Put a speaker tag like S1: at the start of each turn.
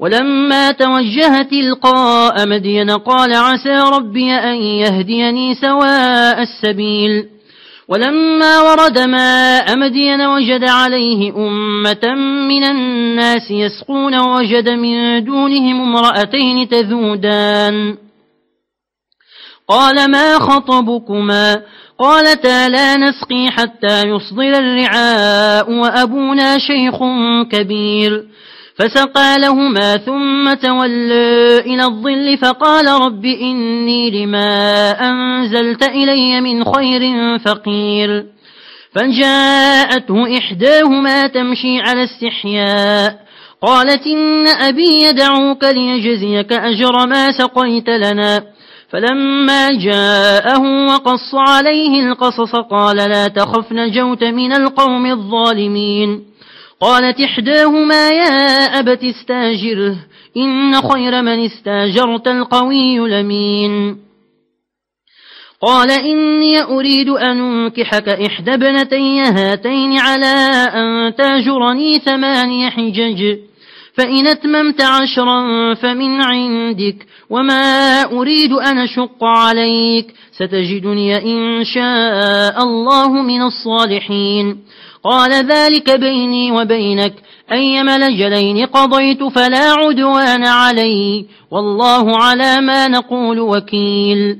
S1: ولما توجه تلقاء مدين قال عسى ربي أن يهديني سواء السبيل. ولما ورد ماء مدين وجد عليه أمة من الناس يسقون وجد من دونهم امرأتين تذودان. قال ما خطبكما؟ قالتا لا نسقي حتى يصدر الرعاء وأبونا شيخ كبير. فسقى لهما ثم تولى إلى الظل فقال رب إني لما أنزلت إلي من خير فقير. فجاءته إحداهما تمشي على استحياء. قالت إن أبي يدعوك ليجزيك أجر ما سقيت لنا. فلما جاءه وقص عليه القصص قال لا تخف نجوت من القوم الظالمين. قالت إحداهما يا أبت استاجره إن خير من استاجرت القوي لمين قال إني أريد أن أنكحك إحدى ابنتي هاتين على أن تاجرني ثماني حجج. فإن أتممت عشرا فمن عندك وما أريد أن أشق عليك ستجدني إن شاء الله من الصالحين. قال ذلك بيني وبينك أيما لجلين قضيت فلا عدوان علي والله على ما نقول وكيل.